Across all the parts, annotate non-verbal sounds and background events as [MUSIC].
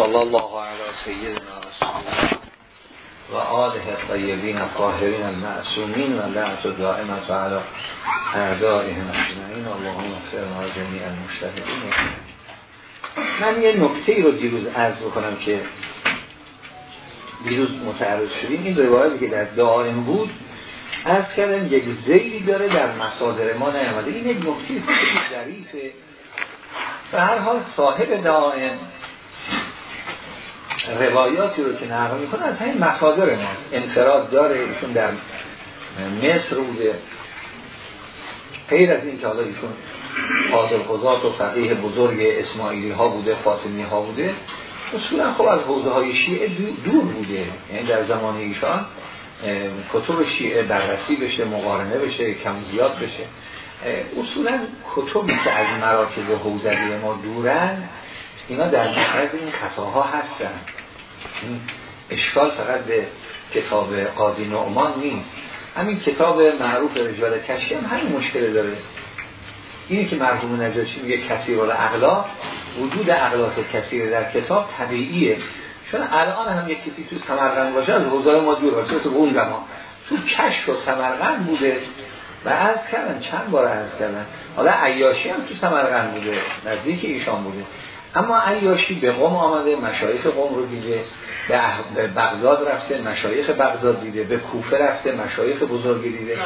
صلی الله علی سیدنا رسول و آله الطیبین الطاهرین المعصومین و لعنت دائمت علی اعدائهم اجمعین. اللهم اغفر جمیع المشتهدین من یه نکته ای رو دیروز عرض بکنم که دیروز متعرض شدیم. این روایتی که در دائم بود از کردم یک زیدی داره در مصادر ما نیامده. این یک نکته ظریفه به هر حال صاحب دائم روایاتی رو که نقل می‌کنه از همین مصادر ماست. انفراد داره ایشون در مصر بوده. غیر از این که حالا ایشون حاضر قضات و فقیه بزرگ اسماعیلی ها بوده فاطمی ها بوده اصولا خب از حوزه های شیعه دور بوده. یعنی در زمان ایشان کتب شیعه بررسی بشه مقارنه بشه کم زیاد بشه. اصولا کتبی که از مراکز حوزوی ما دورن اینا در معرض این خطاها هستن. اشکال فقط به کتاب قاضی نعمان نیست. همین کتاب معروف رجال کشی هم همین مشکل داره. اینی که مرحوم نجاشی میگه کثیر الاغلا وجود اغلاط کثیر در کتاب طبیعیه. چون الان هم یک کسی تو سمرقند باشه از حوزه ما دور باشه تو اون زمان. تو کشف و سمرقند بوده و از کردن چند بار از کردن. حالا عیاشی هم تو سمرقند بوده نزدیک ایشان بوده. اما عیاشی به قوم آمده مشایخ قوم رو دیده به بغداد رفته مشایخ بغداد دیده به کوفه رفته مشایخ بزرگی دیده.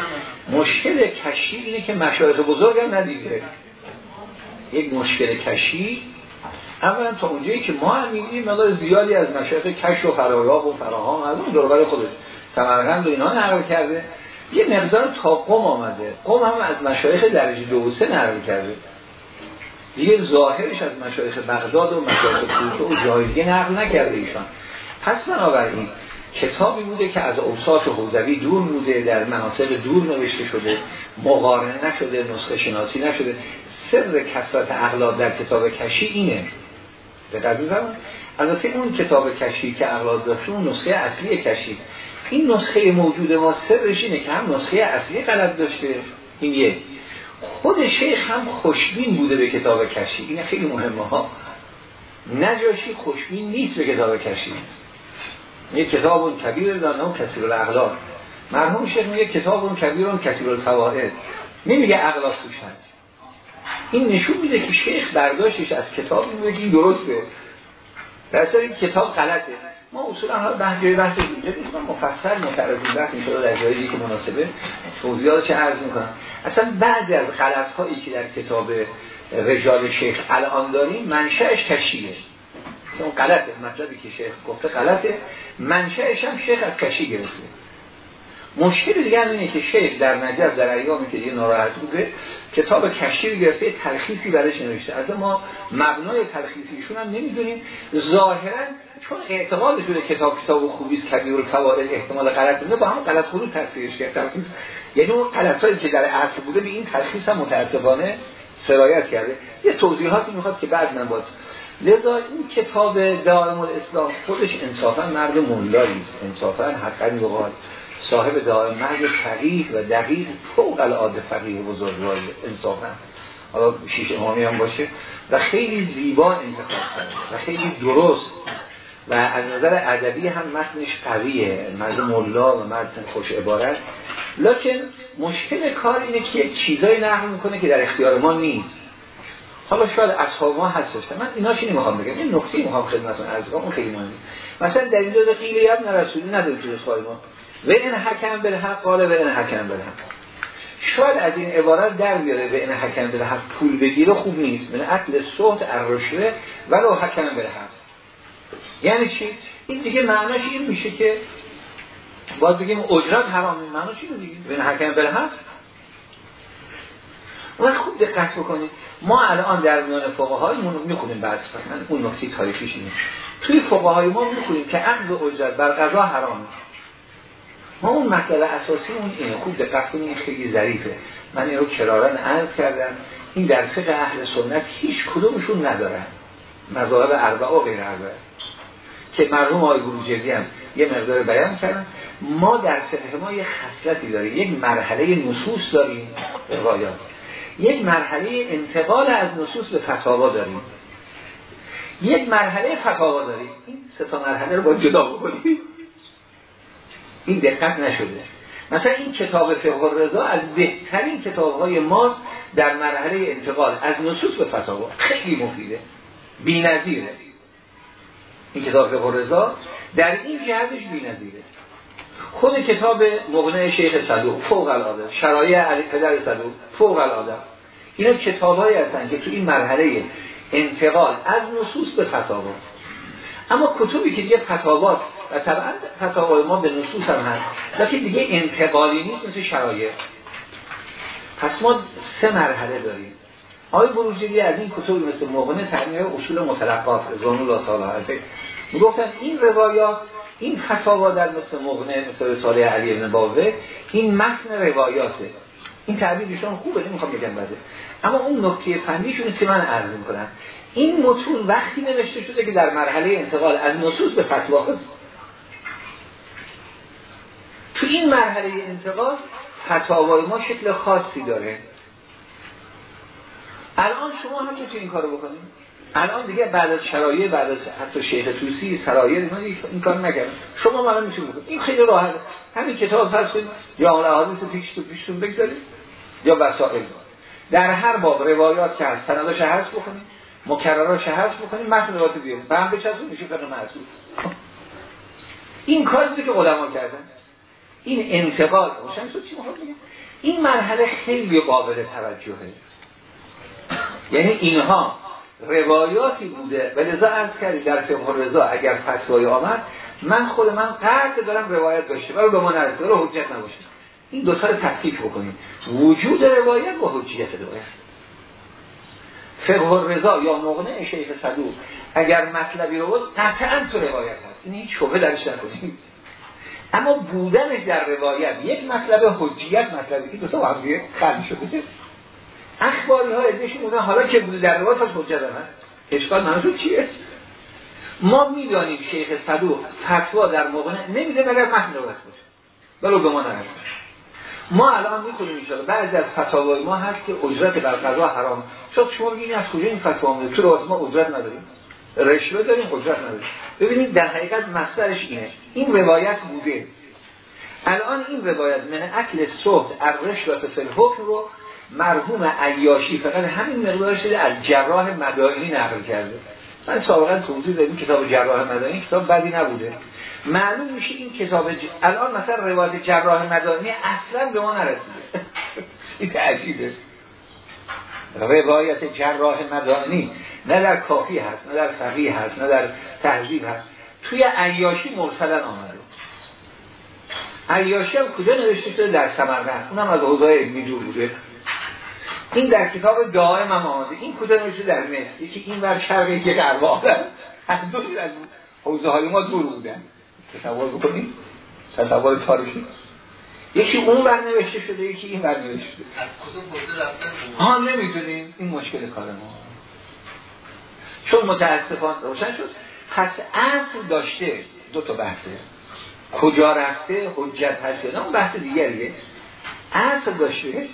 مشکل کشی اینه که مشایخ بزرگ هم ندیده. یک مشکل کشی اولا تا اونجایی که ما هم میگیم مقدار زیادی از مشایخ کش و فرایاب و فراهام از اون دوربر خودش سمرقند و اینا نقل کرده. یه مقدار تا قوم آمده. قوم هم از مشایخ درجه دو و سه نقل کرده. دیگه ظاهرش از مشایخ بغداد و مشایخ کوفه و جای نقل نکرده ایشان. پس بنابراین کتابی بوده که از اوساط حوزوی دور بوده در مناطق دور نوشته شده مقارنه نشده نسخه شناسی نشده. سر کسرت اغلاد در کتاب کشی اینه. می‌فهمم البته اون کتاب کشی که اغلاد داشته اون نسخه اصلی کشی. این نسخه موجود ما سرش اینه که هم نسخه اصلی غلط داشته. این یک خود شیخ هم خوشبین بوده به کتاب کشی. این خیلی مهمه ها. نجاشی خوشبین نیست به کتاب کشی. یک کتاب اون کبیر دانه و کثیر الاغلاق مرحوم شیخ میگه کتاب اون کبیر اون کثیر الفوائد نمیگه اغلاق توش هست. این نشون میده که شیخ برداشتش از کتاب این درسته. در این کتاب غلطه. ما اصولا حالا بحث جای بحث اینجا نیست. من مفصل متعرض بحث این در جایی که مناسبه توضیحات چه عرض می‌کنم. اصلا بعضی از غلط هایی که در کتاب رجال شیخ الان داریم منشأش کشیه. اون غلطه. مطلبی که شیخ گفته غلطه. منشأش هم شیخ از کشی گرفته. مشکل دیگر اینه که شیخ در نجف در ایامی که دیگه ناراحت بوده کتاب کشی گرفته تلخیصی برش نوشته. از ما مبنای تلخیصیشون هم نمی‌دونیم. ظاهرا چون اعتقاد شده کتاب کتاب خوبی است کبیر الفوائد احتمال غلط بوده با هم غلط خود تفسیرش کرد یعنی اون غلطایی که در اصل بوده به این تلخیص هم متاسفانه سرایت کرده. یه توضیحاتی می‌خواد که بعد من باز لذا این کتاب دائم الاسلام خودش انصافا مرد مولایی است. انصافا حقا بقال صاحب دائم مرد فقیه و دقیق فوق العاده فقیه بزرگواری. انصافا. حالا شیش امامی هم باشه. و خیلی زیبا انتخاب کرده و خیلی درست و از نظر ادبی هم متنش قویه. مرد ملا و مرد خوش عبارت. لکن مشکل کار اینه که یک چیزایی نقل می‌کنه که در اختیار ما نیست. حالا شاید اصحاب ما هستش من اینا چی نمی‌خوام بگم؟ این نکته می‌خوام خدمتتون عرض کنم. اون خیلی مهمه. مثلا در اینجا قیل یاد نرسولی نداره تو سوال ما. و حکم به حق قاله و حکم به حق شاید از این عبارت در بیاره. به این حکم به حق پول بگیره خوب نیست. من اصل صحت الرشوه ولو حکم به حق یعنی چی؟ این دیگه معناش این میشه که باز بگیم اجرت حرام معنی چی رو دیگه؟ به حکم به حق و خوب دقت بکنید. ما الان در میان فقهای می‌خونیم بعد من اون نکته تاریخیش نیست توی فقهای ما می‌خونیم که عقد اجرت بر قضا حرام. ما اون مطلب اساسی اون اینه. خوب دقت کنید این خیلی ظریفه. من این رو کرارن عرض کردم. این در فقه اهل سنت هیچ کدومشون ندارن. مذاهب اربعه و غیر اربعه. که مرحوم آقای بروجردی هم یه مقدار بیان کردن. ما در فقه ما یه خصلتی داریم. یک مرحله نصوص داریم. روایات. یک مرحله انتقال از نصوص به فتاوا داریم. یک مرحله فتاوا داریم. این سه تا مرحله رو باید جدا بکنیم. این دقت نشده. مثلا این کتاب فقه رضا از بهترین کتاب های ماست در مرحله انتقال از نصوص به فتاوا. خیلی مفیده. بی‌نظیره. این کتاب فقه رضا در این جهتش بی‌نظیره. خود کتاب مغنه شیخ صدوق فوق العاده شرایع علی پدر صدوق فوق العاده. اینا کتابهایی هستن که تو این مرحله انتقال از نصوص به فتاوا اما کتبی که دیگه فتاوات و طبعا فتاوای ما به نصوص هم هست لیکن دیگه انتقالی نیست مثل شرایع. پس ما سه مرحله داریم. آقای بروجردی از این کتب مثل مغنه تعمیر اصول متلقات زون الله تعالی گفتن این روایات این فتاوا در مثل مغنه مثل رساله علی ابن باوه این متن روایاته. این تعبیرشون خوبه نمی‌خوام بگم بده اما اون نکته فنیشون که من عرض می‌کنم. این متون وقتی نوشته شده که در مرحله انتقال از نصوص به فتوا تو این مرحله انتقال فتاوای ما شکل خاصی داره. الان شما هم تو این کارو بکنید. الان دیگه بعد از شرایع بعد از حتی شیخ توسی سرایه اینا این کار نکرد. شما من می‌تونید بکنید. این خیلی راحت. همین کتاب فرض کنید یا احادیث پیش تو پیشتون بگذارید یا وسائل. در هر باب روایات که هست سنداش هست بکنید مکرراش هست بکنید متن روایت بیارید. هم بچسبون میشه فقط محسوب. این کاری که علما کردن. این انتقال روشن شد چی این مرحله خیلی قابل توجهه. یعنی اینها روایاتی بوده. و لذا عرض کردی در فقه رضا اگر فتوای آمد من خود من قرد دارم روایت داشته. ولی به ما نرسه رو حجت نباشه. این دو سال تفکیک بکنیم. وجود روایت با حجیت روایت فقه رضا یا مغنه شیخ صدوق اگر مطلبی رو بود قطعا تو روایت هست. این هیچ شبه درش نکنیم. اما بودنش در روایت یک مطلب حجیت مطلبی که دو تا خلی شده. اخباری ها ازشون بودن حالا که بوده در روایت حجت هم اشکال منظور چیه؟ ما می‌دانیم شیخ صدوق فتوا در موقع نمیده مگر متن روایت باشه. ولو به ما نرسه ما الان می‌کنیم ان بعضی از فتاوای ما هست که اجرت بر قضا حرام. شد شما بگید از کجا این فتوا میده تو ما اجرت نداریم. رشوه داریم اجرت نداریم. ببینید در حقیقت مصدرش اینه. این روایت بوده. الان این روایت من اکل صحت الرشوه فی الحکم رو مرحوم عیاشی فقط همین مقدار شده از جراح مدائنی نقل کرده. من سابقا توضیح دادیم کتاب جراح مدائنی کتاب بدی نبوده. معلوم میشه این کتاب ج... الان مثلا روایت جراح مدائنی اصلا به ما نرسیده. [LAUGHS] این عجیبه. روایت جراح مدائنی نه در کافی هست نه در فقیه هست نه در تهذیب هست. توی عیاشی مرسلا آمده. عیاشی هم کجا نوشته شده؟ در سمرقند. اونم از حوزه علمی بوده. این در کتاب دائم هم آمده این کجا نوشته در مصر یکی این ور شرق یک ارباب هر دو از حوزه های ما دور بودن تصور بکنیم تصور تاریخی. یکی اون ور نوشته شده یکی این ور نوشته شده. از کدوم ها نمی‌دونیم. این مشکل کار ما. چون متاسفانه روشن شد. پس اصل داشته دو تا بحثه. کجا رفته حجت هست یا اون بحث دیگریه. اصل داشته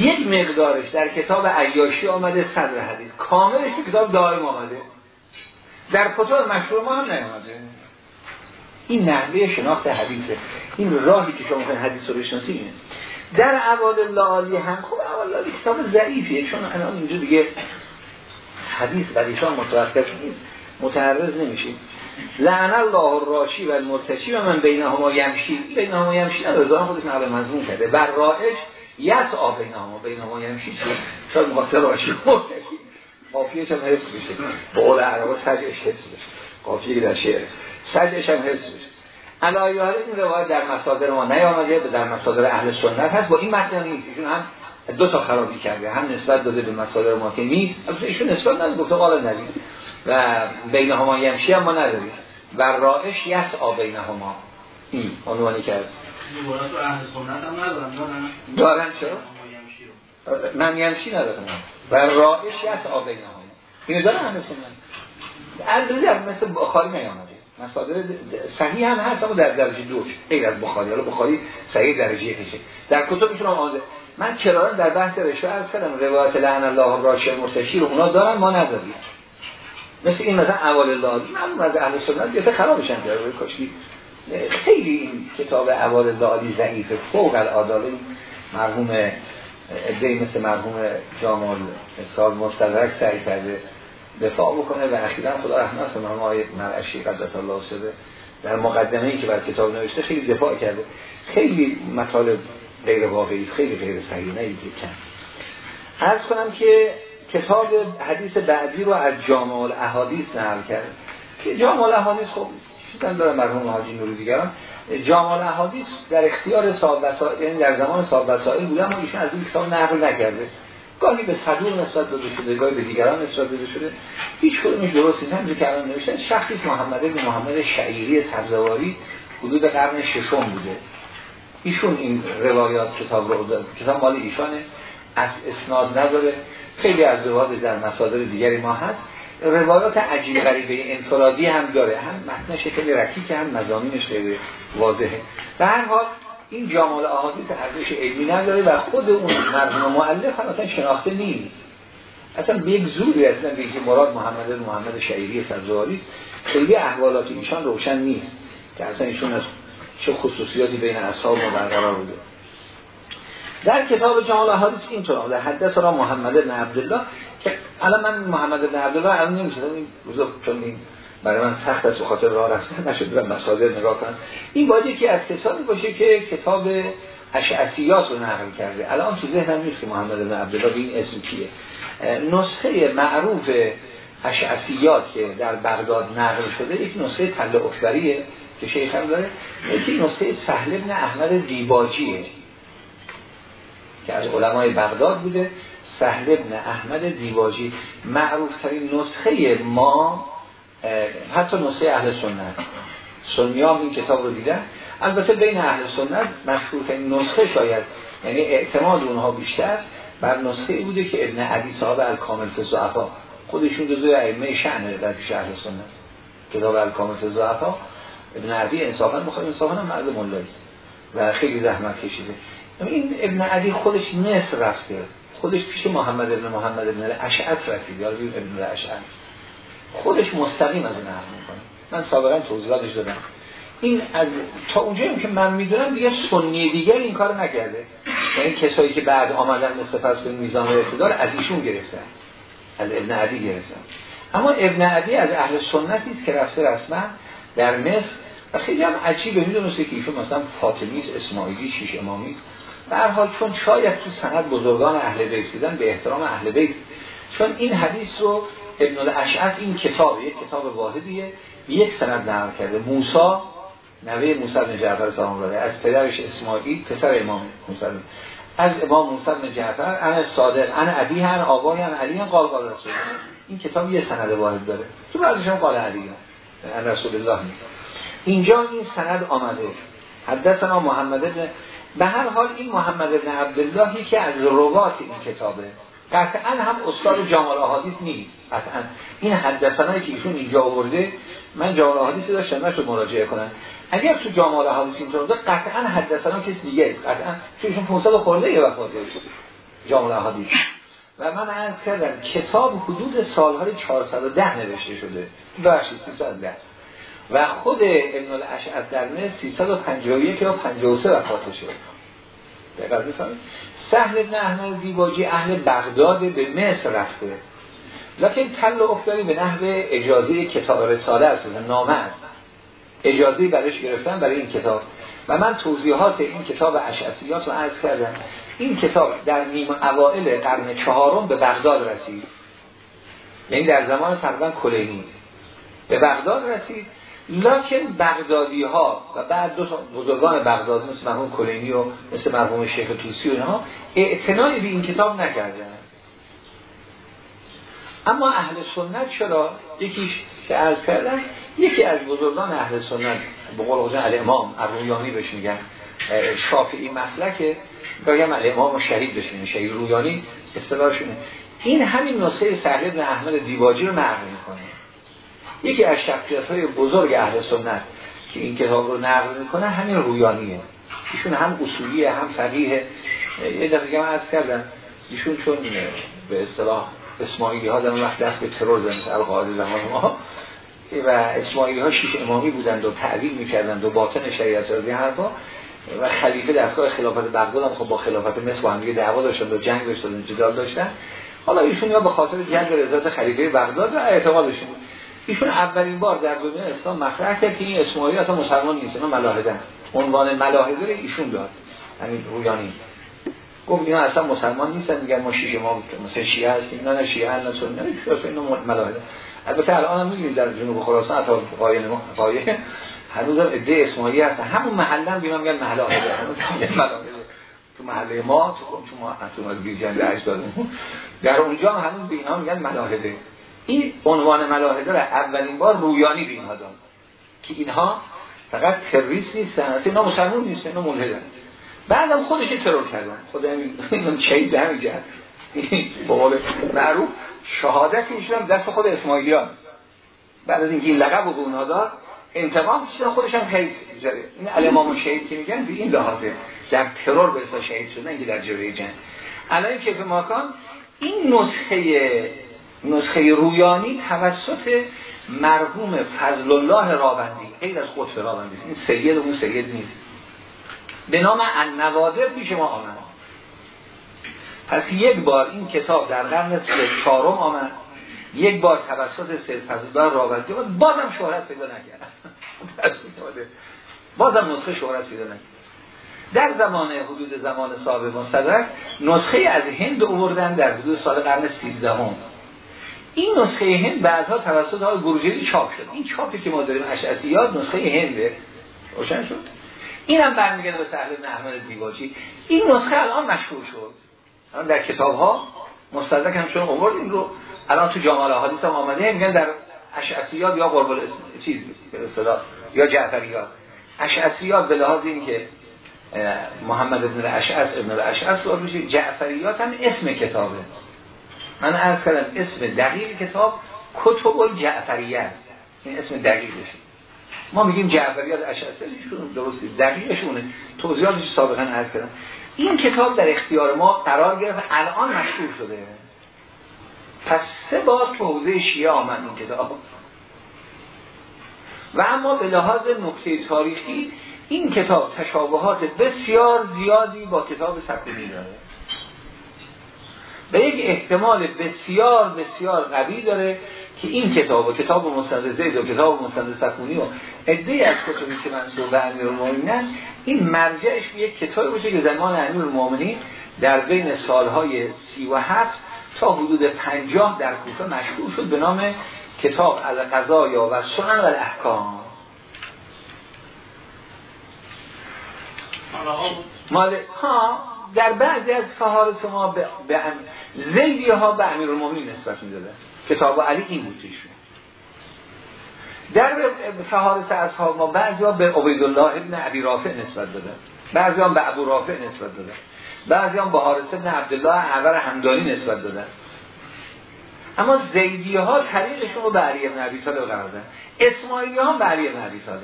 یک مقدارش در کتاب عیاشی آمده صدر حدیث. کاملش تو کتاب دائم آمده. در کتاب مشهور ما هم نیامده. این نحوه شناخت حدیثه. این راهی که شما می‌خواین حدیث رو بشناسی اینه. در عواد لالی هم خب عواد کتاب ضعیفیه چون الان اینجا دیگه حدیث ایشان متوقف نیست متعرض نمیشیم لعن الله الراشی و المرتشی و من بینهما یمشی. بینهما یمشی نداره خودش نقل مضمون کرده. بر رائش یس آب بینهما بینهما یمشی چه شاید مقاطع راشی قافیهش هم حفظ بشه به قول عربا سجش حفظ بشه قافیه در شعر. سجش هم حفظ بشه علایه این روایت در مصادر ما نیامده به در مصادر اهل سنت هست. با این متن نیست. ایشون هم دو تا خرابی کرده. هم نسبت داده به مصادر ما که نیست. البته ایشون نسبت نداده گفته قال نبی و بین هما یمشی هم ما نداریم. و رائش یس آ بین هما. این عنوانی کرد دارن چرا؟ من یمشی ندارم. و رائش یس آ بین هما اینو دارن اهل سنت. از مثل بخاری نیامده. مصادر صحیح هم هست اما در درجه دوش غیر از بخاری. حالا بخاری صحیح درجه یکشه در کتبشون هم آمده من کرارن در بحث رشوه از کردم. روایت لعن الله راشه مرتشی رو اونا دارن ما نداریم. مثل این مثلا اول الله. من از اهل سنت یه خرابشن در کاشی خیلی این کتاب اول الله ضعیفه فوق العاده. مرحوم ادهی مثل مرحوم جامال سال مستدرک سعی کرده دفاع بکنه و اخیرا خدا رحمت کنه آقای مرعشی قدرت الله سده در مقدمه ای که بر کتاب نوشته خیلی دفاع کرده. خیلی مطالب غیر واقعی خیلی غیر صحیح نه کم عرض کنم که کتاب حدیث بعدی رو از جامع الاحادیث نقل کرد. که جامع الاحادیث خب چیزن داره مرحوم حاجی نوری دیگران. جامع الاحادیث در اختیار صاحب وسائل یعنی در زمان صاحب وسائل بودن اما ایشون از این کتاب نقل نکرده. گاهی به صدور نسبت داده شده گاهی به دیگران نسبت داده شده. هیچ کدومش درست نیست. همینجوری که الان نوشتن شخصی محمد بن محمد شعیری سبزواری حدود قرن ششم بوده. ایشون این روایات کتاب رو داد کتاب مال ایشانه. از اسناد نداره. خیلی از روایات در مصادر دیگری ما هست. روایات عجیب غریبه انفرادی هم داره. هم متنش خیلی که هم مزامینش خیلی واضحه. به هر حال این جامال احادیث ارزش علمی نداره و خود اون مرحوم مؤلف هم اصلا شناخته نیست. اصلا به یک زوری اصلا به که مراد محمد محمد شعیری سبزواری است. خیلی احوالات ایشان روشن نیست که اصلا ایشون از چه خصوصیاتی بین اصحاب ما برقرار بوده. در کتاب جمال حدیث اینطور در حدث را محمد بن عبدالله که الان من محمد بن عبدالله الان نمیشه این روزا چون این برای من سخت از خاطر راه رفتن نشد برم مصادر نگاه کنم. این باید یکی از کتابی باشه که کتاب اشعسیات رو نقل کرده. الان تو ذهنم نیست که محمد بن عبدالله به این اسم کیه. نسخه معروف اشعسیات که در بغداد نقل شده یک نسخه تل اکبریه که شیخ هم داره. یکی نسخه سهل ابن احمد دیباجیه. که از علمای بغداد بوده سهل ابن احمد دیباجی معروف ترین نسخه ما حتی نسخه اهل سنت. سنی هم این کتاب رو دیدن. البته بین اهل سنت مشهورترین نسخه شاید یعنی اعتماد اونها بیشتر بر نسخه بوده که ابن عدی صاحب الکامل فزعفا خودشون جزوی ائمه شعنه در پیش اهل سنت. کتاب الکامل فزعفا ابن عدی انصافا بخواه انصافا هم مرد ملایست و خیلی زحمت کشیده. این ابن عدی خودش مصر رفته. خودش پیش محمد ابن محمد ابن اشعث رسید. یا ابن اشعث خودش مستقیم از نقل می‌کنه. من سابقا توضیحاتش دادم. این از تا اونجایی که من می‌دونم دیگه سنی دیگر این کار نکرده. یعنی کسایی که بعد آمدن مثل کنید میزان اعتدال از ایشون گرفتن. از ابن عدی گرفتن. اما ابن عدی از اهل سنتی است که رفته رسما در مصر. و خیلی هم عجیبه. می‌دونسته که ایشون مثلا فاطمی اسماعیلی شیش امامی هر حال چون شاید تو سند بزرگان اهل بیت دیدن به احترام اهل بیت. چون این حدیث رو ابن الاشعث این کتاب یک کتاب واحدیه یک سند نقل کرده. موسی نوه موسی بن جعفر الله از پدرش اسماعیل پسر امام موسی از امام موسی بن جعفر انا صادق انا ابی هن آبای هن علی قال قال رسول این کتاب یه سند واحد داره. تو بعضیش هم قال علی هن رسول الله. نیست اینجا این سند آمده. حدثنا محمد بن به هر حال این محمد بن عبدالله که از روات این کتابه. قطعا هم استاد جامال احادیث نیست. قطعا. این حدثنایی که ایشون اینجا آورده من جامال احادیث داشتم نشد مراجعه کنم. اگر تو جامال احادیث اینطور بوده قطعا حدثنا کسی دیگه قطعا. چون ایشون 500 خورده یه وقت جامال احادیث و من عرض کردم کتاب حدود سالهای 410 نوشته شده. ببخشید 310 و خود ابن الاشعث در مصر 351 یا 53 وفات شد. دقیق می‌فهمید؟ سهل ابن احمد دیباجی اهل بغداد به مصر رفته. لکن تل افتادی به نحو اجازه کتاب رساله است نامه است. اجازه برش گرفتن برای این کتاب. و من توضیحات این کتاب اشعسیات رو عرض کردم. این کتاب در نیم اوائل قرن چهارم به بغداد رسید. یعنی در زمان تقریبا کلینی. به بغداد رسید. لکن بغدادی ها و بعد دو تا بزرگان بغداد مثل مرحوم کلینی و مثل مرحوم شیخ توسی و اینها اعتنایی به این کتاب نکردن. اما اهل سنت چرا؟ یکیش که عرض کردن یکی از بزرگان اهل سنت به قول حسین الامام رویانی بهش میگن شافعی مسلکه گاهی الامام و شهید بهش شهید رویانی اصطلاحشونه این همین نسخه سهل بن احمد دیواجی رو نقل می‌کنه. یکی از شخصیت های بزرگ اهل سنت که این کتاب رو نقل می‌کنه همین رویانیه. ایشون هم اصولیه هم فقیه یه دفعه من عرض کردم ایشون چون به اصطلاح اسماعیلی ها در وقت دست به ترور زدن القاعده زمان ما و اسماعیلی ها شیش امامی بودند و تعویل می‌کردند و باطن شریعت از این حرفا. و خلیفه دستگاه خلافت بغداد هم خب با خلافت مصر با هم دیگه دعوا داشتن و جنگ داشتن جدال داشتن. حالا ایشون یا به خاطر جنگ رضایت خلیفه بغداد و اعتقادشون بود. ایشون اولین بار در دنیا اسلام مطرح کرد که این اسماعیلی اصلا مسلمان نیست اینا ملاحده. عنوان ملاحده رو ایشون داد. همین رویانی. گفت اینا اصلا مسلمان نیستن میگن ما شیشه ما مثلا شیعه هستیم. نه نه شیعه نه سنی نه اینا ملاحده؟ البته الان هم میگیم در جنوب خراسان حتی قایم ما قایه هنوز هم عده اسماعیلی هستن. همون محله بینا میگن ملاحده. تو محله ما تو تو ما از بیرجند اجدادمون در اونجا هنوز به اینا میگن ملاحده. این عنوان ملاحده را اولین بار رویانی به اینها که اینها فقط تروریست نیستن اصلا اینا مسلمان نیستن اینا ملحدن. بعدم خودش ترور کردن. خود همین چه در میجد به قول معروف شهادت ایشون دست خود اسماعیلیان. بعد از اینکه این لقب به اونها داد انتقام چیزا خودش هم خیلی این الامام شهید که میگن به این لحاظه در ترور به شهید شدن که در جبهه جنگ. الان کیف ماکان این نسخه نسخه رویانی توسط مرحوم فضل الله راوندی غیر از قطب راوندی این سید اون سید نیست. به نام النوادر پیش ما آمد. پس یک بار این کتاب در قرن چهارم آمد. یک بار توسط سید فضل الله راوندی بازم شهرت پیدا نکرد. [LAUGHS] بازم نسخه شهرت پیدا نکرد. در زمان حدود زمان صاحب مستدرک نسخه از هند اووردن در حدود سال قرن 13 هم. این نسخه هند بعدها توسط های گروجری چاپ شد. این چاپی که ما داریم اشعسیات نسخه هنده. روشن شد؟ این هم برمیگرده به بن احمد دیواجی این نسخه الان مشهور شد. الان در کتاب ها مستدرک هم چون اوورد این رو الان تو جامعه حدیث هم آمده. میگن در اشعسیات یا قربل چیز اصطلاح یا جعفریات. اشعسیات به لحاظ این که محمد ابن اشعث ابن اشعث رو جعفریات هم اسم کتابه. من عرض کردم اسم دقیق کتاب کتب جعفریه است. این اسم دقیقش ما میگیم جعفریات اشعثیشون درستی دقیقشونه. توضیحاتش سابقا عرض کردم. این کتاب در اختیار ما قرار گرفت الان مشهور شده. پس سه بار تو حوزه شیعه آمد این کتاب. و اما به لحاظ نکته تاریخی این کتاب تشابهات بسیار زیادی با کتاب سکونی داره. به یک احتمال بسیار بسیار قوی داره که این کتاب و کتاب مستند زید و کتاب مستند سکونی و ادهی از کتبی که منصوب به امیر المومنین این مرجعش به یک کتابی باشه که زمان امیر المومنین در بین سالهای سی و هفت تا حدود پنجاه در کوفه مشهور شد به نام کتاب از قضایا و سنن و الاحکام. مال ها؟ در بعضی از فهارس ما به, به زیدی ها به امیر المومنین نسبت می‌دادن کتاب علی این بود در فهارس اصحاب ما بعضی ها به عبیدالله ابن عبی رافع نسبت دادن بعضی ها به ابو رافع نسبت دادن بعضی ها به حارس ابن عبدالله عور همدانی نسبت دادن اما زیدی ها طریقشون رو به علی ابن عبی طالب قرار دادن. اسماعیلی ها به علی ابن عبی طالب.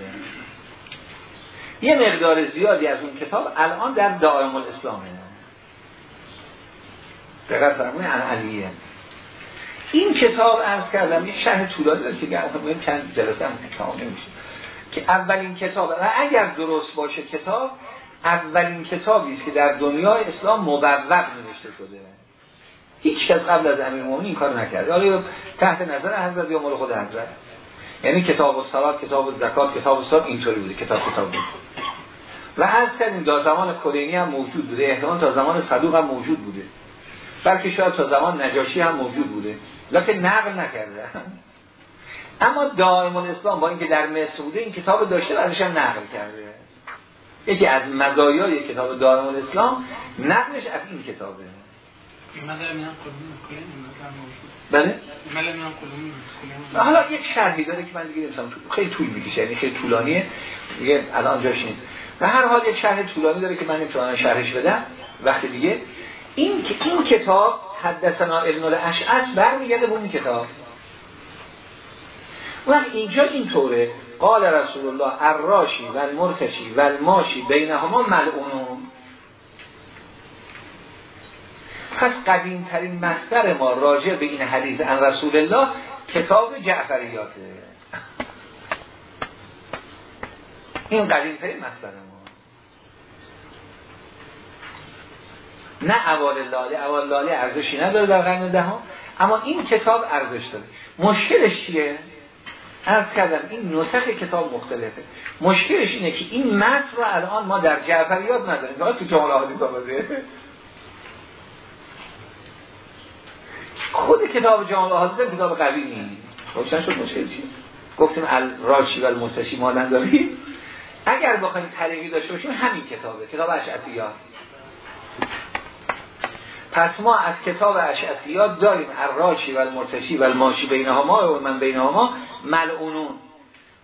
یه مقدار زیادی از اون کتاب الان در دائم الاسلامه. دقیق فرمونه علیه. این کتاب از کردم یک شهر طولانی داره که گفتم چند جلسه هم تمام نمیشه. که اولین کتاب و اگر درست باشه کتاب اولین کتابی است که در دنیای اسلام مبوق نوشته شده. هیچ کس قبل از امیر مومنین این کار نکرده حالا تحت نظر حضرت یا مال خود حضرت. یعنی کتاب الصلات کتاب الزکات کتاب الصلات اینطوری بوده. کتاب کتاب بود. و از کردیم تا زمان کلینی هم موجود بوده. احتمال تا زمان صدوق هم موجود بوده. بلکه شاید تا زمان نجاشی هم موجود بوده. لکه نقل نکرده. اما دائم الاسلام با اینکه در مصر بوده این کتاب داشته و ازش هم نقل کرده. یکی از مزایای کتاب دائم الاسلام نقلش از این کتابه. بله؟ حالا یک شرحی داره که من دیگه نمی‌تونم خیلی طول می‌کشه یعنی خیلی طولانیه. دیگه الان جاش نیست. و هر حال یک شرح طولانی داره که من نمی‌تونم شرحش بدم. وقت دیگه. این این کتاب حدثنا ابن الاشعث برمیگرده به اون کتاب. وقت اینجا اینطوره. قال رسول الله الراشی و المرتشی و الماشی بینهما ملعونون. پس قدیم ترین مصدر ما راجع به این حدیث ان رسول الله کتاب جعفریاته. این قدیم ترین مصدر ما. نه اول لاله اول لاله ارزشی نداره در قرن دهم اما این کتاب ارزش داره. مشکلش چیه؟ از کردم این نسخ کتاب مختلفه. مشکلش اینه که این متن رو الان ما در جعفریات نداریم. فقط تو جمال حدیث آمده خود کتاب جمال حدیث کتاب قوی نیست. روشن شد مشکل چیه گفتیم الراشی و المرتشی مادن داریم. اگر بخوایم طریقی داشته باشیم همین کتابه. کتاب اشعفیات پس ما از کتاب اشعفیات داریم الراشی و المرتشی و الماشی بینها ما و من بینها ما ملعونون.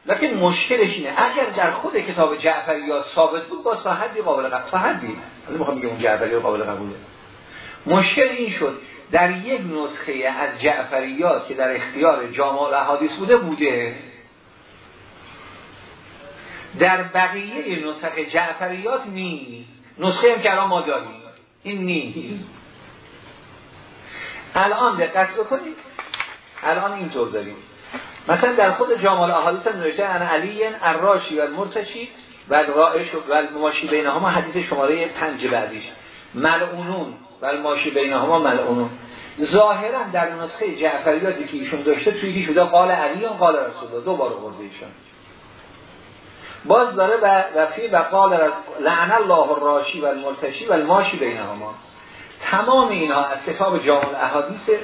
لیکن مشکلش اینه اگر در خود کتاب جعفریات ثابت بود با صحتی قابل قبول صحتی از می‌خوام بگم اون جعفریات قابل قبوله. مشکل این شد در یک نسخه از جعفریات که در اختیار جامع احادیث بوده بوده. در بقیه نسخه جعفریات نیست. نسخه هم که الان ما داریم. این نیست. الان دقت بکنید. الان اینطور داریم. مثلا در خود جامال احادیث نوشته ان علی الراشی و المرتشی و رائش و الماشی بینهما. حدیث شماره پنج بعدیش. ملعونون و الماشی بینهما ملعونون. ظاهرا در نسخه جعفریاتی که ایشون داشته توی شده قال علی و قال رسول الله. دو بار آورده ایشون. باز داره و وفی و قال لعن الله الراشی و المرتشی و الماشی بینهما. تمام اینها از کتاب جامع الاحادیث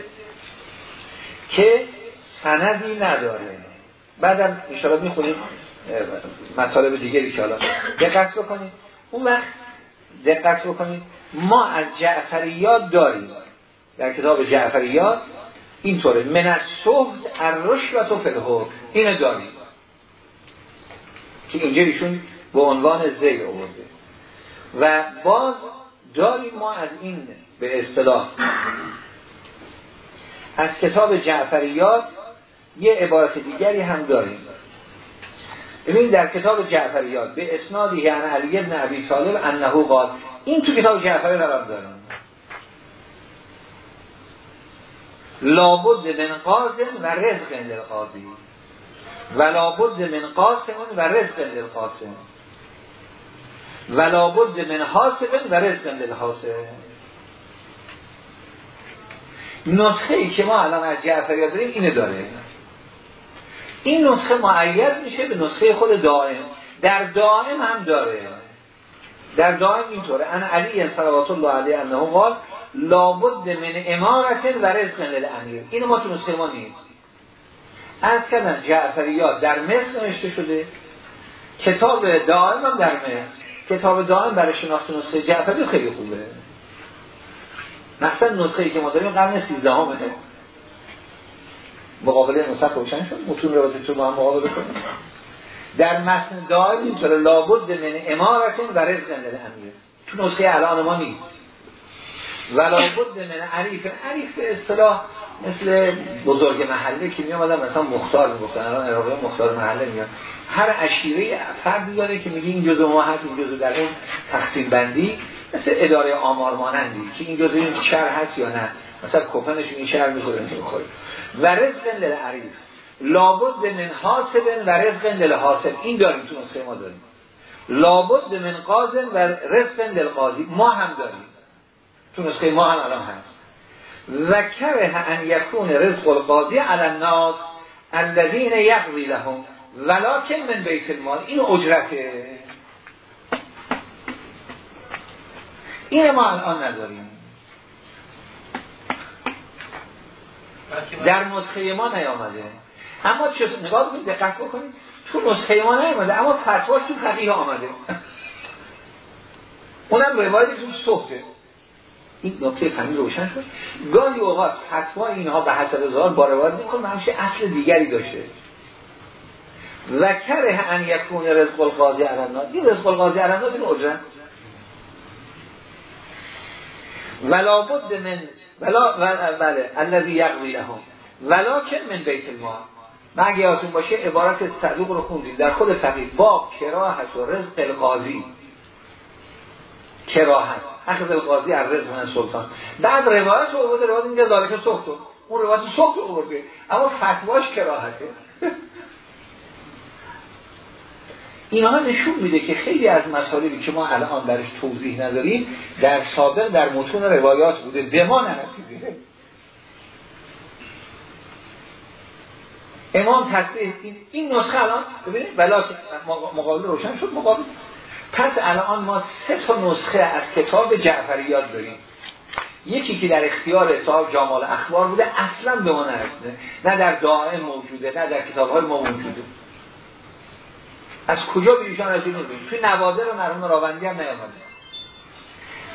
که سندی نداره. بعدم انشاءالله می‌خونیم مطالب دیگری که حالا دقت بکنید اون وقت دقت بکنید ما از جعفریات داریم. در کتاب جعفریات اینطوره من از صحب الرشوت و فلحو اینو داریم. که اینجا ایشون به عنوان زیر آورده. و باز داریم ما از این به اصطلاح. از کتاب جعفریات یه عبارت دیگری هم داریم. ببین در کتاب جعفریات به اسنادی یعنی علی ابن ابی طالب انه قال این تو کتاب جعفری قرار داریم لابد من قاسم و رزق للقاضی و لابد من قاسم و رزق للقاسم و لابد من حاسب و رزق للحاسب نسخه ای که ما الان از جعفریات داریم اینه داره. این نسخه معید میشه به نسخه خود دائم. در دائم هم داره. در دائم اینطوره. انا علی صلوات الله علیه انه قال لابد من امارت و رزق للامیر این ما تو نسخه ما نیست. از کردن جعفریات در مصر نوشته شده. کتاب دائم هم در مصر. کتاب دائم برای شناخت نسخه جعفری خیلی خوبه. مثلا نسخه ای که ما داریم قرن 13 همه مقابله نسخه روشن شد. متون روایتتون با هم مقابله کنیم. در متن دائم اینطور لابد من امارت و رزق للامیر تو نسخه الان ما نیست. و لابد من عریف. عریف به اصطلاح مثل بزرگ محله که می آمدن مثلا مختار می‌گفتن. الان عراقی مختار محله میاد هر اشیره فردی داره که میگه این جزء ما هست این جزء در اون تقسیم بندی. مثل اداره آمار مانندی که این جزء این شهر هست یا نه. مثلا کفنش این شهر می‌خوره نمی‌خوره و رزق عریف. لابد من حاسب و رزق للحاسب این داریم تو نسخه ما داریم. لابد من قاضن و رزق قاضی. ما هم داریم. تو نسخه ما هم الان هست. و کره ان یکون رزق القاضی علی الناس الذین یقضی لهم. ولکن من بیت المال. این اجرته. این ما الان نداریم. در نسخه ما نیامده. اما چه نگاه بکنید دقت بکنید. تو نسخه ما نیامده اما فتواش تو فقیه آمده. [LAUGHS] اونم روایت تو صحبه این نکته فهمی روشن شد. گاهی اوقات فتوا اینها به حسب ظاهر با روایت نمی‌کنه همیشه اصل دیگری داشته. و کره ان یکون رزق القاضی علنا این رزق القاضی علنا این اجرت ولا بد من ولا بله الذي يقضي لهم. ولكن من بیت المال. مگه یادتون باشه عبارت صدوق رو خوندید در خود فقید باب کراهت و رزق القاضی. کراهت. اخذ القاضی از رزق سلطان. بعد روایت رو آورده روایت میگه ذالک سخت اون روایت سخت آورده. اما فتواش کراهته. [LAUGHS] اینها نشون میده که خیلی از مسائلی که ما الان درش توضیح نداریم در سابق در متون روایات بوده. به ما نرسیده. امام تصدیح این, این نسخه الان ببینید بلا مقابل روشن شد مقابل پس الان ما سه تا نسخه از کتاب جعفریات داریم. یکی که در اختیار صاحب جامال اخبار بوده اصلا به ما نرسیده. نه در دائم موجوده نه در کتاب های ما موجوده. از کجا ایشان رسید نمی‌دونیم توی نوادر و مرحوم راوندی هم نیامده.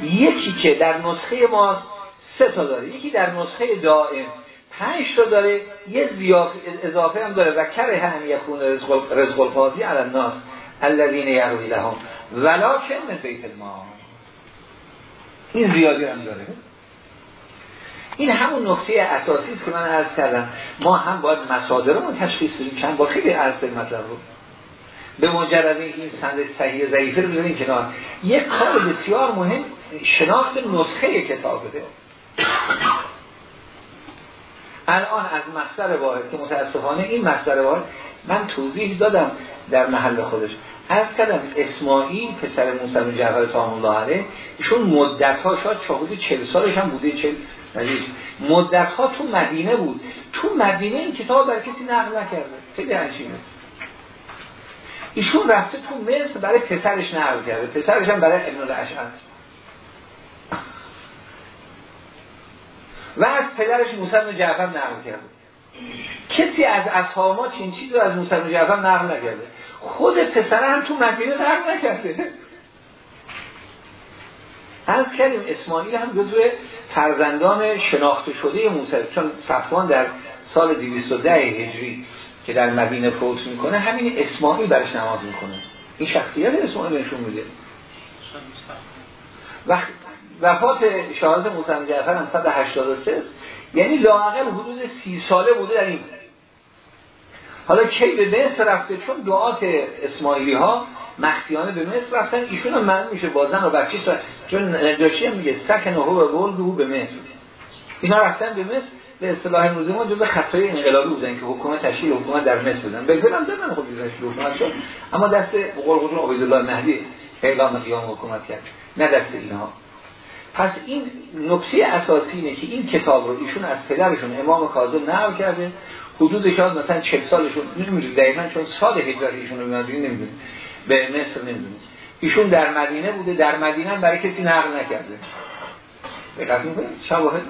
یکی که در نسخه ما سه تا داره. یکی در نسخه دائم پنج تا داره. یه اضافه هم داره. و کره هم یکون رزق الفاظی علی الذین یروی لهم ولکن بیت المال؟ این زیادی هم داره. این همون نقطه اساسی که من عرض کردم. ما هم باید مصادرمون تشخیص بدیم. چند با خیلی عرض مطلب رو. به مجرد این سند صحیح ضعیفه رو بذاریم کنار. یک کار بسیار مهم شناخت نسخه کتاب بده الان از مصدر واحد که متاسفانه این مصدر واحد من توضیح دادم در محل خودش. از کردم اسماعیل پسر موسی جعفر سلام الله علیه ایشون مدت ها شاید چهود چل سالش هم بوده چل مدت ها تو مدینه بود. تو مدینه این کتاب بر کسی نقل نکرده. خیلی عجیبه. ایشون رفته تو مصر برای پسرش نقل کرده. پسرش هم برای ابن الاشعر و از پدرش موسی بن جعفر نقل کرده. کسی از اصحاب ما چیزی از موسی بن جعفر نقل نکرده. خود پسر هم تو مدینه نقل نکرده. از کردیم اسماعیل هم جزو فرزندان شناخته شده موسی چون صفوان در سال 210 هجری که در مدینه فوت می‌کنه همین اسماعیل برش نماز می‌کنه. این شخصیت اسماعیل نشون میده. وقت وفات شهادت موسی جعفر هم 183 یعنی لاقل حدود سی ساله بوده در این حالا کی به مصر رفته؟ چون دعات اسماعیلی ها مخفیانه به مصر رفتن ایشون هم معلوم میشه بازن و بچه چون نجاشی هم میگه سکن و ولد به مصر. اینا رفتن به مصر به اصطلاح امروزی ما جزء خطای انقلابی بودن که حکومت تشکیل حکومت در مصر بودن. هم دادن خب تشکیل حکومت شد. اما دست قول خودشون عبیدالله مهدی اعلام قیام حکومت کرد. نه دست اینها. پس این نکته اساسی اینه که این کتاب رو ایشون از پدرشون امام کاظم نقل کرده. حدود شاید مثلا 40 سالشون نمی‌دونید دقیقاً چون سال هجری ایشون رو نمی‌دونید به مصر نمی‌دونید ایشون در مدینه بوده در مدینه برای کسی نقل نکرده. دقت شواهد.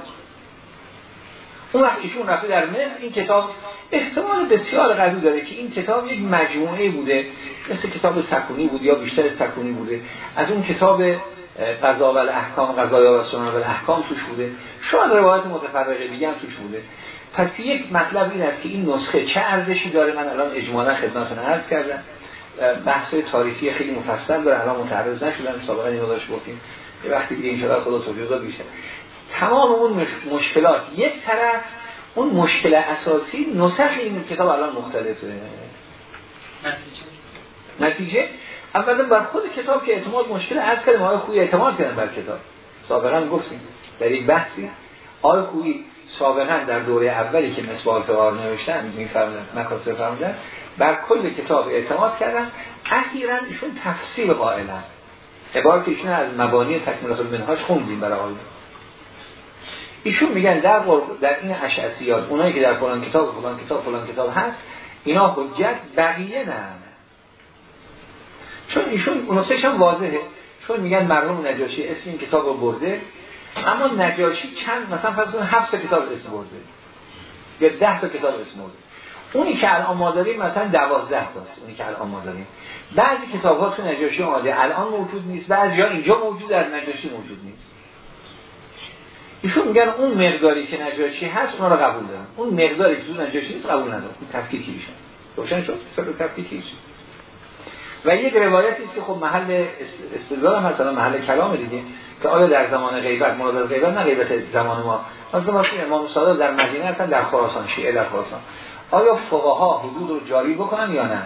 اون وقت ایشون رفته در مصر این کتاب احتمال بسیار قوی داره که این کتاب یک مجموعه بوده. مثل کتاب سکونی بود یا بیشتر سکونی بوده. از اون کتاب قضا و احکام قضایا و سنن و احکام توش بوده. شاید روایت متفرقه دیگه هم توش بوده. پس یک مطلب این است که این نسخه چه ارزشی داره؟ من الان اجمالا خدمتتون عرض کردم. بحث تاریخی خیلی مفصل داره الان متعرض نشدن سابقا اینو داشت گفتیم. یه وقتی دیگه ان خدا توفیق داد بیشتر. تمام اون مشکلات یک طرف اون مشکل اساسی نسخ این کتاب الان مختلفه. نتیجه. اولا بر خود کتاب که اعتماد مشکل از کردیم آقای خوی اعتماد کردن بر کتاب. سابقا گفتیم در یک بحثی آقای خوی سابقا در دوره اولی که مسوال فقار نوشتن میفرمودن مکاسب فرمودن بر کل کتاب اعتماد کردن اخیرا ایشون تفصیل قائلن. عبارت ایشون از مبانی تکمیلات المنهاج خوندیم برای آقای ایشون میگن در در این اشعسیات اونایی که در فلان کتاب فلان کتاب فلان کتاب هست اینا حجت بقیه نه. چون ایشون اون هم واضحه. چون میگن مرحوم نجاشی اسم این کتاب رو برده اما نجاشی چند مثلا فرض کنید هفت کتاب اسم برده یا ده تا کتاب اسم برده اونی که الان ما داریم مثلا دوازده تاست اونی که الان ما داریم. بعضی کتاب ها تو نجاشی آماده الان موجود نیست. بعضی ها اینجا موجود در نجاشی موجود نیست. ایشون میگن اون مقداری که نجاشی هست اونا رو قبول دارن. اون مقداری که تو نجاشی نیست قبول ندارن. تفکیکی میشن روشن شد؟ سر تفکیکی و یک روایتی است که خب محل استدلال هم مثلا محل کلام دیگه. که آیا در زمان غیبت مراد از غیبت نه غیبت زمان ما؟ مثلا ما امام صادق در مدینه هستن در خراسان شیعه در خراسان. آیا فقها حدود رو جاری بکنن یا نه؟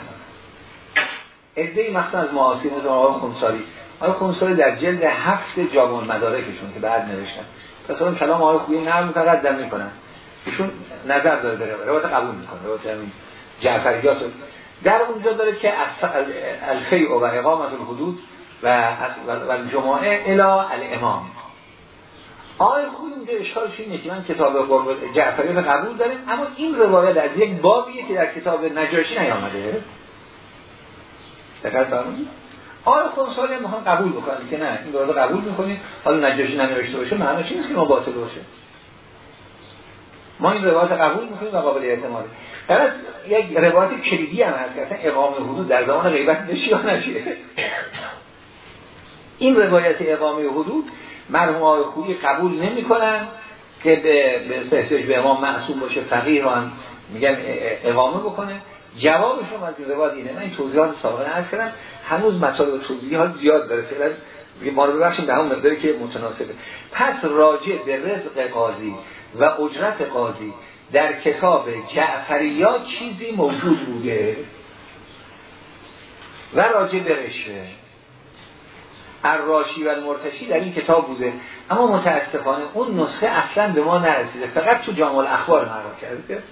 ادعی مثلا از معاصی مثل آقای خونساری آقای خونسایی در جلد هفت جامع مدارکشون که بعد نوشتن. مثلا کلام آقای خویی نرم می‌کنن رد می‌کنن. ایشون نظر داره داره روایت قبول می‌کنه. روایت همین جعفریات در اونجا داره که الفی و اقامت الحدود و و جماعه الا الامام. آقای خوی اونجا اشکالش اینه که من کتاب جعفریات قبول داریم اما این روایت از یک بابیه که در کتاب نجاشی نیامده. دقیق فرمودید آقای خونسالی هم قبول بکنیم که نه این روایت قبول می‌کنیم. حالا نجاشی ننوشته باشه معنیش نیست که ما باطل باشه؟ ما این روایت قبول می‌کنیم و قابل اعتماده. در یک روایت کلیدی هم هست که اقامه حدود در زمان غیبت بشه یا نشه. این روایت اقامه حدود مرحوم آقای خویی قبول نمی‌کنن که به احتیاج به امام معصوم باشه فقیر رو هم میگن اقامه بکنه. جوابشون از این روایت اینه. من این توضیحات سابقه کردم. هنوز مطالب توضیحات زیاد داره. فعلا ما رو ببخشیم به همون مقداری که متناسبه. پس راجع به رزق قاضی و اجرت قاضی در کتاب جعفریات چیزی موجود بوده. و راجع به رشوه. الراشی و المرتشی در این کتاب بوده. اما متاسفانه اون نسخه اصلا به ما نرسیده. فقط تو جامع الاخبار قرار کرده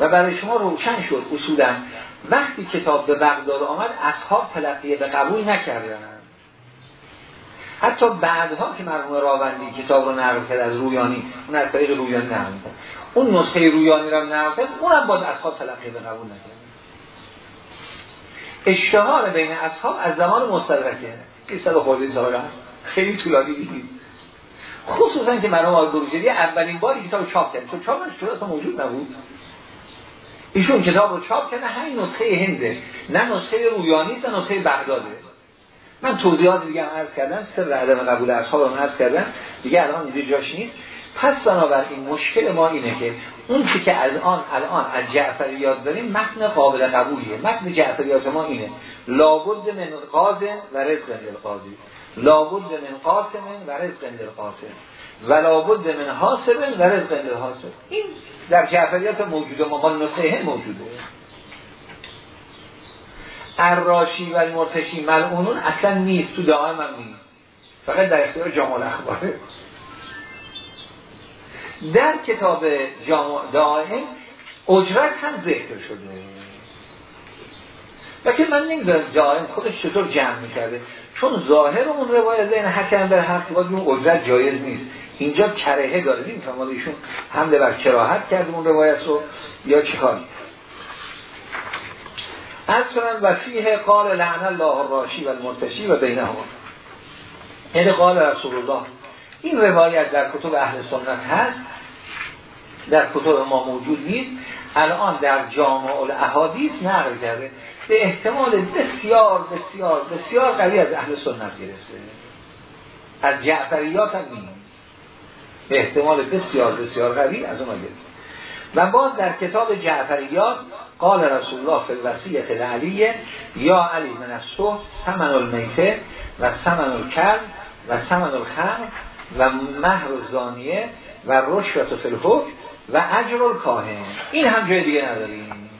و برای شما روشن شد اصولا. وقتی کتاب به بغداد آمد اصحاب تلقیه به قبول نکردن حتی بعدها که مرحوم راوندی کتاب رو نقل کرد از رویانی اون از طریق رویانی نقل اون نسخه رویانی رو نقل کرد اونم باز اصحاب تلقیه به قبول نکرد. اشتهار بین اصحاب از زمان مستدرکه. 300 خورده سال خیلی طولانی دیدید خصوصا که مرحوم آقای بروجردی اولین باری کتاب چاپ کرد چون چاپش شده اصلا موجود نبود. ایشون کتاب رو چاپ کرده همین نسخه هنده نه نسخه رویانی نه نسخه بغداده. من توضیحات دیگه هم عرض کردم سر عدم قبول اصحاب هم عرض کردم. دیگه الان اینجا جاش نیست. پس بنابراین مشکل ما اینه که اون چی که از آن الان از جعفریات داریم متن قابل قبولیه. متن جعفریات ما اینه. لابد من قاضن و رزق قاضی لابد من قاسم و رزق قاسم و لابد من حاسب و رزق حاسب این در جعفریات موجوده ما نسخه موجوده. الراشی و المرتشی ملعونون اصلا نیست. تو دائم هم نیست. فقط در اختیار جامال اخباره. در کتاب دائم اجرت هم ذکر شده. و که من نمی‌دونم دائم خودش چطور جمع می‌کرده. چون ظاهر اون روایت این حکم بر حق باید اون اجرت جایز نیست. اینجا کرهه داره. نمیفهم ایشون حمله بر کراهت کرده اون روایت رو یا چیکار؟ کنم و فیه قال لعن الله راشی و المرتشی و بینه هم یعنی قال رسول الله. این روایت در کتب اهل سنت هست در کتب ما موجود نیست. الان در جامع الاحادیث نقل کرده. به احتمال بسیار بسیار بسیار قوی از اهل سنت گرفته. از جعفریات هم نیست. به احتمال بسیار بسیار قوی از اون گرفته. و باز در کتاب جعفریات قال رسول الله فی الوصیت العلیه یا علی من الصح ثمن المیته و ثمن الکل و ثمن الخمر و مهر الزانیه و رشوت فی الحکم و اجر الکاهن. این هم جای دیگه نداریم.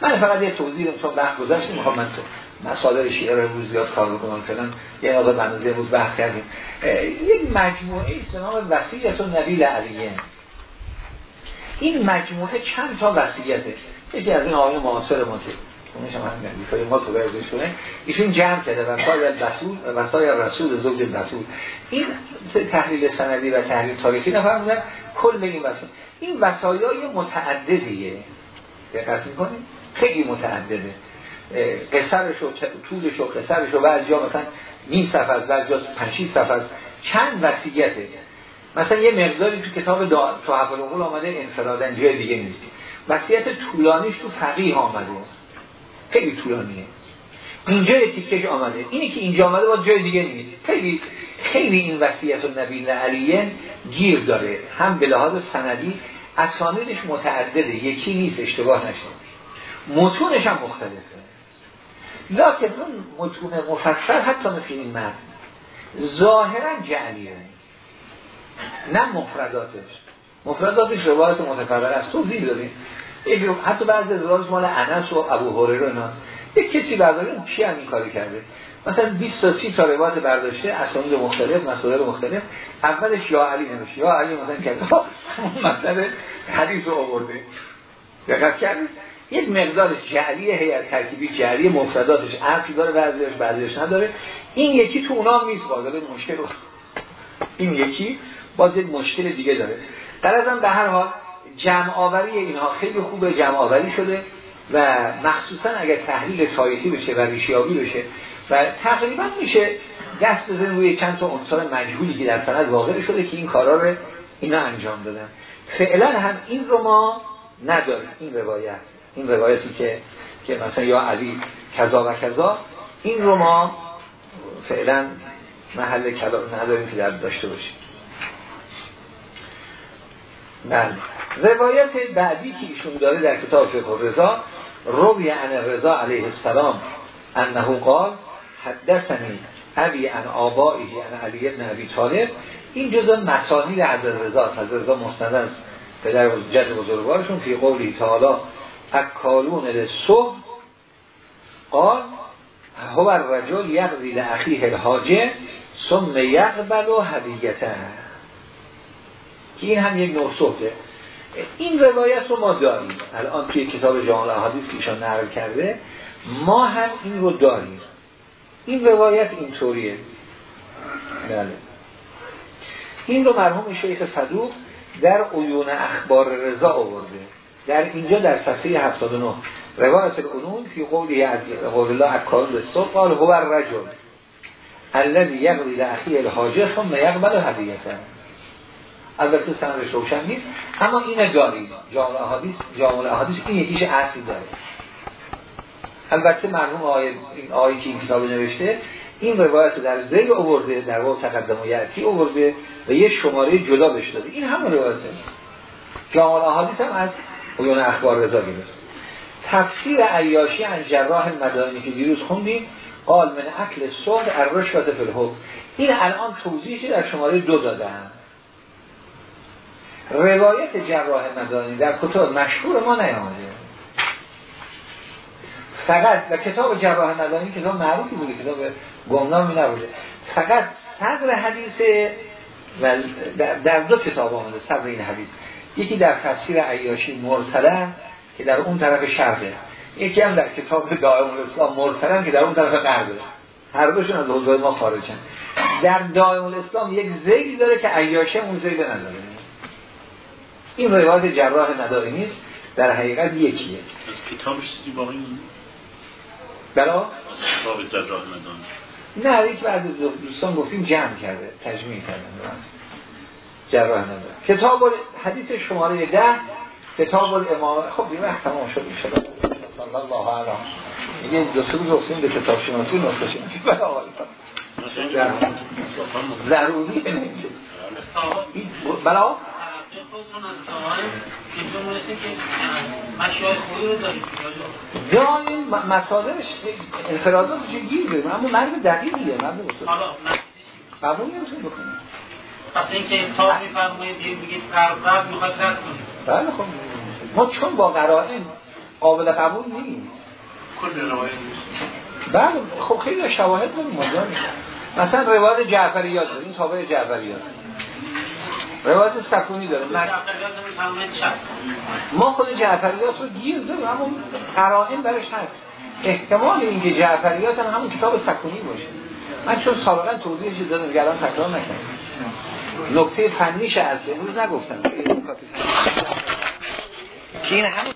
من فقط یه توضیح چون وقت گذشت می‌خوام من تو مصادر شیعه رو امروز زیاد کار بکنم فعلا یه نقطه بندازه امروز بحث کردیم. یک مجموعه است نام وصیت نبیل علیه این مجموعه چند تا وصیته؟ یکی از این آقای معاصر ما که اونش هم همین ما تو شونه ایشون جمع کرده وسایل رسول وسایل رسول زوج رسول این تحلیل سندی و تحلیل تاریخی نفرمودن کل این وسایل این وسایل متعددیه. دقت می‌کنید خیلی متعدده. قصرش و طولش و قصرش و بعضی جا مثلا نیم صفحه از بعضی جا پنشید صفحه چند وصیته مثلا یه مقداری تو کتاب تحف العقول آمده انفرادن جای دیگه نیست. وصیت طولانیش تو فقیه آمده. خیلی طولانیه. اینجا تیکش آمده. اینی که اینجا آمده با جای دیگه نیست. خیلی خیلی این وصیت نبیل علیه گیر داره هم به لحاظ سندی اسانیدش متعدده. یکی نیست اشتباه نشه متونش هم مختلفه. لکن اون متون مفصل حتی مثل این متن ظاهرا جعلیه. نه مفرداتش. مفرداتش روایت متفرق است. توضیح دادیم. حتی بعضی روایت مال انس و ابو هریره اینا یک کسی برداره کی هم این کاری کرده. مثلا 20 تا 30 تا روایت برداشته اسانید مختلف مصادر مختلف. اولش یا علی نمیشه یا علی مثلا کرده مثلا حدیث رو آورده. دقت کردید؟ یک مقدارش جعلی هیئت ترکیبی جعلی مفرداتش. اصل داره بعضیش بعضیش نداره. این یکی تو اونها نیست باز مشکل. رو این یکی باز یک مشکل دیگه داره. در ازم به هر حال جمع آوری اینها خیلی خوبه جمع آوری شده و مخصوصا اگر تحلیل تاریخی بشه و ریشیابی بشه و تقریبا میشه دست بزن روی چند تا عنصر مجهولی که در سند واقع شده که این کارا رو اینا انجام دادن. فعلا هم این رو ما نداریم. این روایت این روایتی که که مثلا یا علی کذا و کذا این رو ما فعلا محل کلام نداریم که در داشته باشیم. بله. روایت بعدی که ایشون داره در کتاب فقه رضا روی عن رضا علیه السلام انه قال حدثنی ابی ان آبائه ان علی ابن ابی طالب. این جزء مسانید حضرت رضا حضرت رضا مستند پدر جد بزرگوارشون فی قولی تعالی اکالون لصبح قال هو الرجل یقضی لاخیه الحاجه ثم یقبل هدیته که این هم یک نوع این روایت رو ما داریم. الان توی کتاب جامع احادیث که ایشان نقل کرده ما هم این رو داریم. این روایت اینطوریه. بله. این رو مرحوم شیخ صدوق در عیون اخبار رضا آورده. در اینجا در صفحه 79 روایت القنون فی قولی از قول الله اکال صبح قال هو الرجل الذي یقضی لاخی الحاجه ثم یقبل هدیته البته سندش روشن نیست. اما این داریم جامعه احادیث جامعه احادیث این یکیش اصلی داره. البته مرحوم آیه این آیه که این کتاب نوشته این روایت در زیل آورده در واقع تقدم و یعتی آورده و یه شماره جدا بهش داده. این همون روایته جامعه احادیث هم از عیون اخبار رضا تفسیر عیاشی از جراح مدانی که دیروز خوندیم قال من اکل صحد الرشوت فی این الان توضیحی در شماره دو دادم. روایت جراح مدانی در کتاب مشهور ما نیامده. فقط و کتاب جراح مدانی کتاب معروفی بوده کتاب گمنامی نبوده. فقط صدر حدیث و در دو کتاب آمده صدر این حدیث. یکی در تفسیر عیاشی مرسله که در اون طرف شرقه. یکی هم در کتاب دائم الاسلام مرسلن که در اون طرف غربه. هر دوشون از حضور ما خارجن. در دائم الاسلام یک زیدی داره که عیاشه اون زید نداره. این روایت جراح نداره نیست؟ در حقیقت یکیه. از کتابش چیزی باقی بلا؟ کتاب جراح نه یک بعد دوستان گفتیم جمع کرده تجمیع کردن جراح نداره کتاب حدیث شماره ده کتاب الامام خب این وقت تمام شد میشه صلی الله علیه میگه دو سه روز گفتیم به کتاب شناسی نسخه شناسی. ضروری نمیشه. بلا؟ داریم مصادرش انفرادات چه گیر داریم اما مرد دقیقیه مرد اصول قبول نمیشه بکنیم پس اینکه انصاف میفرمایید میگید فرض می‌خواد رد کنید بله خب. ما چون با قرائن قابل قبول نیست کل روایت بله خب خیلی شواهد داریم مثلا روایت جعفریات داریم این تابع جعفریات. روایت سکونی داره. ما خود جعفریات رو گیر داریم اما قرائن برش هست. احتمال اینکه جعفریات هم همون کتاب سکونی باشه. من چون سابقا توضیحش دادم گران تکرار نکنم نکته فنیش از امروز نگفتم. که این همون